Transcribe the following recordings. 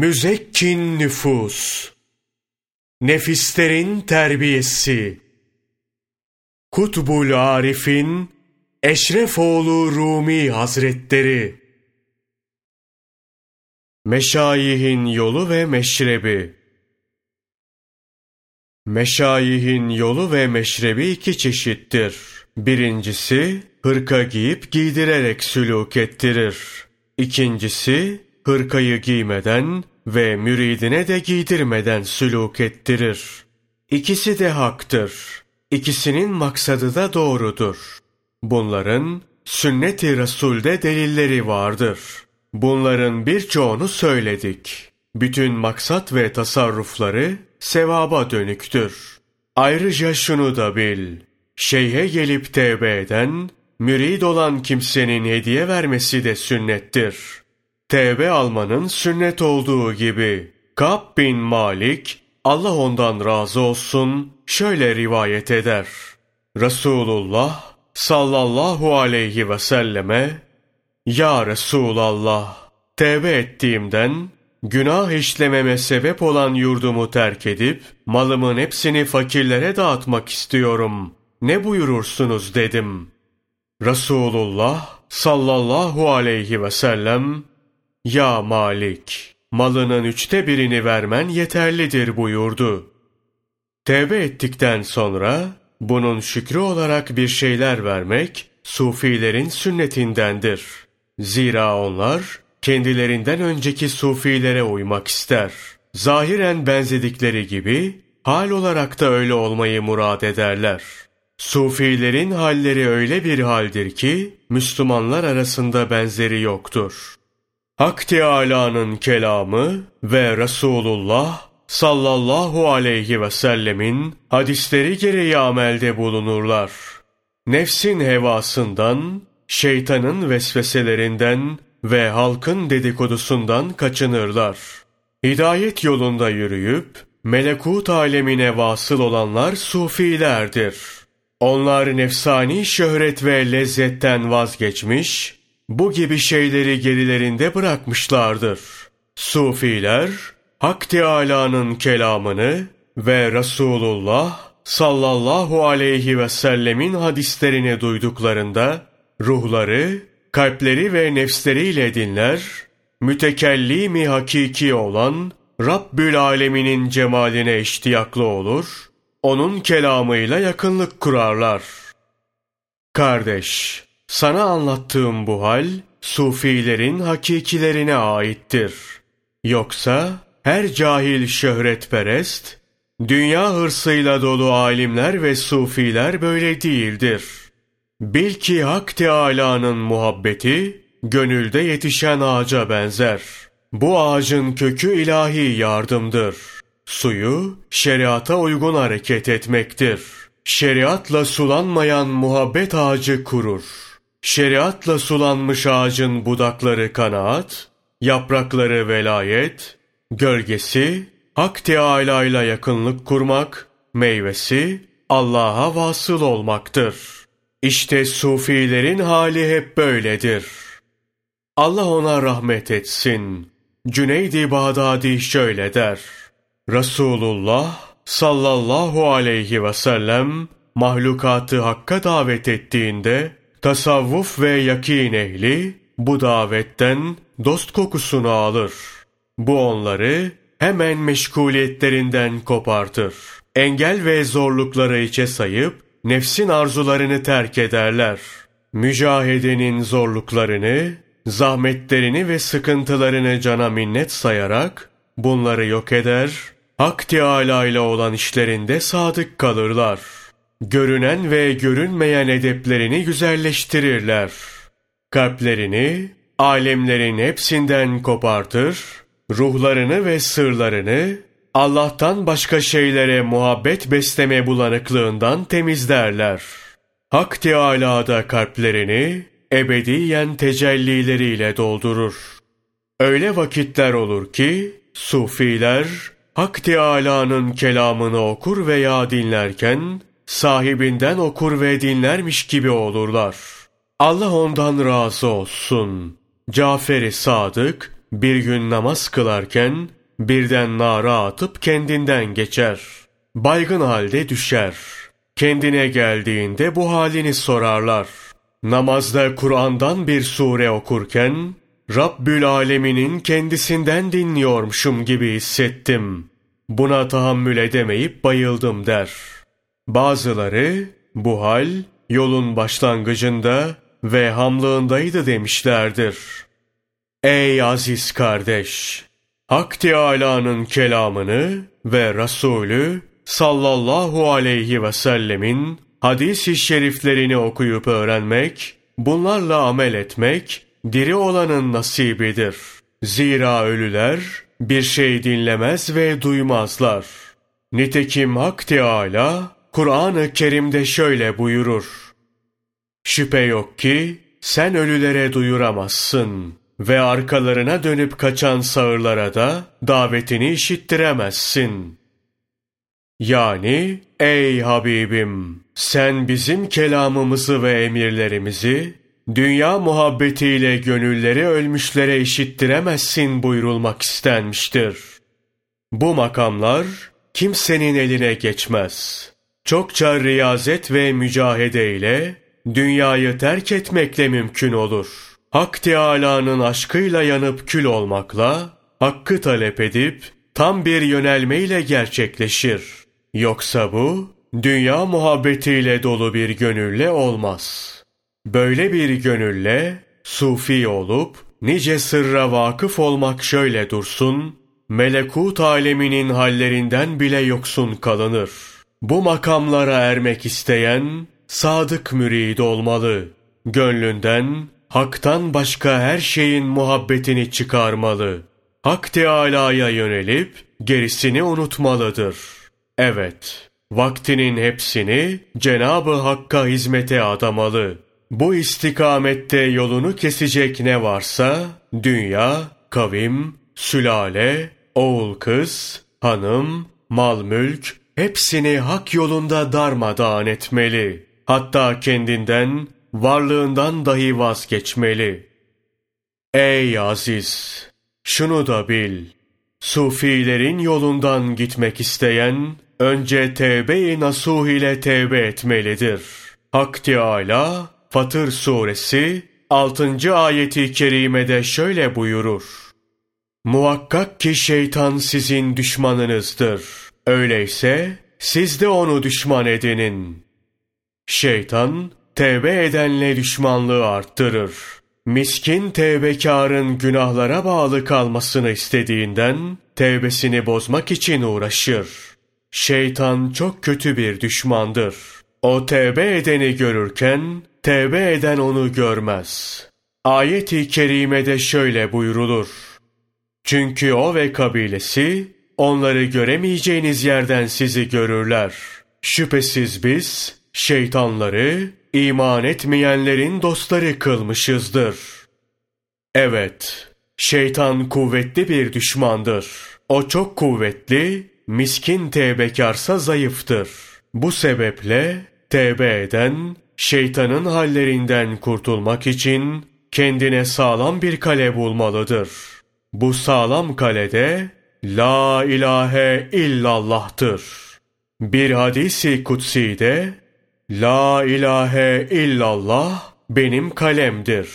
Müzekkin nüfus, nefislerin terbiyesi, Kutbul Arif'in Eşrefoğlu Rumi Hazretleri, Meşayihin yolu ve meşrebi, Meşayihin yolu ve meşrebi iki çeşittir. Birincisi, hırka giyip giydirerek sülûk ettirir. İkincisi, hırkayı giymeden ve müridine de giydirmeden sülûk ettirir. İkisi de haktır. İkisinin maksadı da doğrudur. Bunların sünnet-i Resul'de delilleri vardır. Bunların birçoğunu söyledik. Bütün maksat ve tasarrufları sevaba dönüktür. Ayrıca şunu da bil. Şeyhe gelip tevbe eden, mürid olan kimsenin hediye vermesi de sünnettir. Tevbe almanın sünnet olduğu gibi. Kab bin Malik, Allah ondan razı olsun, şöyle rivayet eder. Resulullah sallallahu aleyhi ve selleme, Ya Resulallah, tevbe ettiğimden, günah işlememe sebep olan yurdumu terk edip, malımın hepsini fakirlere dağıtmak istiyorum. Ne buyurursunuz dedim. Resulullah sallallahu aleyhi ve sellem, Ya Malik, malının üçte birini vermen yeterlidir buyurdu. Tevbe ettikten sonra, bunun şükrü olarak bir şeyler vermek, sufilerin sünnetindendir. Zira onlar, kendilerinden önceki sufilere uymak ister. Zahiren benzedikleri gibi, hal olarak da öyle olmayı murad ederler. Sufilerin halleri öyle bir haldir ki, Müslümanlar arasında benzeri yoktur. Hak Teâlâ'nın kelamı ve Resulullah sallallahu aleyhi ve sellemin hadisleri gereği amelde bulunurlar. Nefsin hevasından, şeytanın vesveselerinden ve halkın dedikodusundan kaçınırlar. Hidayet yolunda yürüyüp, melekut alemine vasıl olanlar sufilerdir. Onlar nefsani şöhret ve lezzetten vazgeçmiş, bu gibi şeyleri gerilerinde bırakmışlardır. Sufiler, Hak Teâlâ'nın kelamını ve Resulullah sallallahu aleyhi ve sellemin hadislerini duyduklarında, ruhları kalpleri ve nefsleriyle dinler, mütekellimi hakiki olan Rabbül Aleminin cemaline iştiyaklı olur, onun kelamıyla yakınlık kurarlar. Kardeş, sana anlattığım bu hal, sufilerin hakikilerine aittir. Yoksa her cahil şöhretperest, dünya hırsıyla dolu alimler ve sufiler böyle değildir.'' Bil ki Hak Teâlâ'nın muhabbeti, gönülde yetişen ağaca benzer. Bu ağacın kökü ilahi yardımdır. Suyu, şeriata uygun hareket etmektir. Şeriatla sulanmayan muhabbet ağacı kurur. Şeriatla sulanmış ağacın budakları kanaat, yaprakları velayet, gölgesi, Hak Teâlâ ile yakınlık kurmak, meyvesi, Allah'a vasıl olmaktır.'' İşte sufilerin hali hep böyledir. Allah ona rahmet etsin. Cüneyd-i Bağdadi şöyle der. Resulullah sallallahu aleyhi ve sellem mahlukatı hakka davet ettiğinde tasavvuf ve yakin ehli bu davetten dost kokusunu alır. Bu onları hemen meşguliyetlerinden kopartır. Engel ve zorlukları içe sayıp nefsin arzularını terk ederler. Mücahedenin zorluklarını, zahmetlerini ve sıkıntılarını cana minnet sayarak bunları yok eder, Hak Teâlâ ile olan işlerinde sadık kalırlar. Görünen ve görünmeyen edeplerini güzelleştirirler. Kalplerini, alemlerin hepsinden kopartır, ruhlarını ve sırlarını Allah'tan başka şeylere muhabbet besleme bulanıklığından temizlerler. Hak Teâlâ da kalplerini ebediyen tecellileriyle doldurur. Öyle vakitler olur ki sufiler Hak Teâlâ'nın kelamını okur veya dinlerken sahibinden okur ve dinlermiş gibi olurlar. Allah ondan razı olsun. Cafer-i Sadık bir gün namaz kılarken birden nara atıp kendinden geçer. Baygın halde düşer. Kendine geldiğinde bu halini sorarlar. Namazda Kur'an'dan bir sure okurken Rabbül Alemin'in kendisinden dinliyormuşum gibi hissettim. Buna tahammül edemeyip bayıldım der. Bazıları bu hal yolun başlangıcında ve hamlığındaydı demişlerdir. Ey aziz kardeş! Hak Teâlâ'nın kelamını ve Resulü sallallahu aleyhi ve sellemin hadis-i şeriflerini okuyup öğrenmek, bunlarla amel etmek, diri olanın nasibidir. Zira ölüler bir şey dinlemez ve duymazlar. Nitekim Hak Teâlâ, Kur'an-ı Kerim'de şöyle buyurur. Şüphe yok ki sen ölülere duyuramazsın ve arkalarına dönüp kaçan sağırlara da davetini işittiremezsin. Yani ey Habibim sen bizim kelamımızı ve emirlerimizi dünya muhabbetiyle gönülleri ölmüşlere işittiremezsin buyurulmak istenmiştir. Bu makamlar kimsenin eline geçmez. Çokça riyazet ve mücahede ile dünyayı terk etmekle mümkün olur. Hak Teâlâ'nın aşkıyla yanıp kül olmakla, hakkı talep edip tam bir yönelmeyle gerçekleşir. Yoksa bu, dünya muhabbetiyle dolu bir gönülle olmaz. Böyle bir gönülle, sufi olup, nice sırra vakıf olmak şöyle dursun, melekut aleminin hallerinden bile yoksun kalınır. Bu makamlara ermek isteyen, sadık mürid olmalı. Gönlünden, haktan başka her şeyin muhabbetini çıkarmalı. Hak Teâlâ'ya yönelip, gerisini unutmalıdır. Evet, vaktinin hepsini Cenabı Hakk'a hizmete adamalı. Bu istikamette yolunu kesecek ne varsa, dünya, kavim, sülale, oğul kız, hanım, mal mülk, hepsini hak yolunda darmadağın etmeli. Hatta kendinden, varlığından dahi vazgeçmeli. Ey aziz! Şunu da bil. Sufilerin yolundan gitmek isteyen, önce tevbe-i nasuh ile tevbe etmelidir. Hak Teâlâ, Fatır suresi 6. ayeti kerimede şöyle buyurur. Muhakkak ki şeytan sizin düşmanınızdır. Öyleyse siz de onu düşman edinin. Şeytan, tevbe edenle düşmanlığı arttırır. Miskin tevbekarın günahlara bağlı kalmasını istediğinden, tevbesini bozmak için uğraşır. Şeytan çok kötü bir düşmandır. O tevbe edeni görürken, tevbe eden onu görmez. Ayet-i kerimede şöyle buyrulur. Çünkü o ve kabilesi, onları göremeyeceğiniz yerden sizi görürler. Şüphesiz biz, şeytanları, iman etmeyenlerin dostları kılmışızdır. Evet, şeytan kuvvetli bir düşmandır. O çok kuvvetli, miskin tevbekarsa zayıftır. Bu sebeple tevbe eden, şeytanın hallerinden kurtulmak için kendine sağlam bir kale bulmalıdır. Bu sağlam kalede La ilahe illallah'tır. Bir hadisi kutsi'de La ilahe illallah benim kalemdir.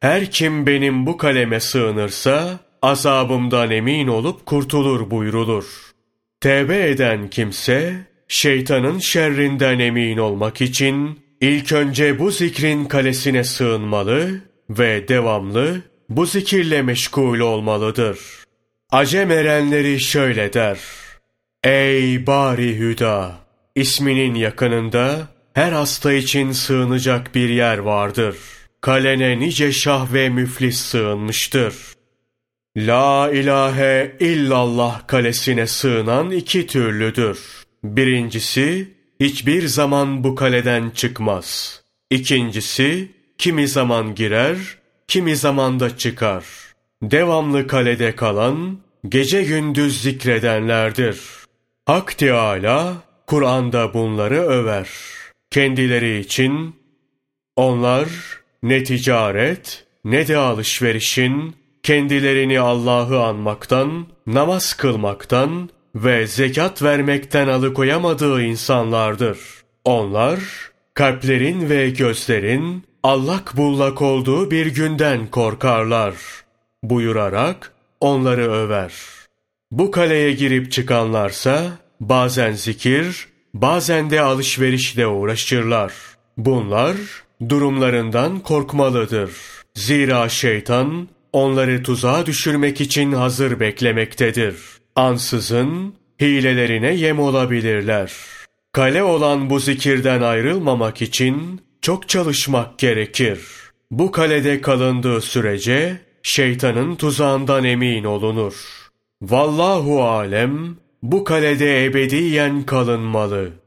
Her kim benim bu kaleme sığınırsa azabımdan emin olup kurtulur buyrulur. Tevbe eden kimse şeytanın şerrinden emin olmak için İlk önce bu zikrin kalesine sığınmalı ve devamlı bu zikirle meşgul olmalıdır. Acem erenleri şöyle der. Ey bari hüda! İsminin yakınında her hasta için sığınacak bir yer vardır. Kalene nice şah ve müflis sığınmıştır. La ilahe illallah kalesine sığınan iki türlüdür. Birincisi, hiçbir zaman bu kaleden çıkmaz. İkincisi, kimi zaman girer, kimi zaman da çıkar. Devamlı kalede kalan, gece gündüz zikredenlerdir. Hak Teâlâ, Kur'an'da bunları över. Kendileri için, onlar ne ticaret ne de alışverişin kendilerini Allah'ı anmaktan, namaz kılmaktan ve zekat vermekten alıkoyamadığı insanlardır. Onlar, kalplerin ve gözlerin allak bullak olduğu bir günden korkarlar. Buyurarak onları över. Bu kaleye girip çıkanlarsa bazen zikir, bazen de alışverişle uğraşırlar. Bunlar durumlarından korkmalıdır. Zira şeytan onları tuzağa düşürmek için hazır beklemektedir. Ansızın hilelerine yem olabilirler. Kale olan bu zikirden ayrılmamak için çok çalışmak gerekir. Bu kalede kalındığı sürece şeytanın tuzağından emin olunur. Vallahu alem bu kalede ebediyen kalınmalı.''